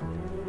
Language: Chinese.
了。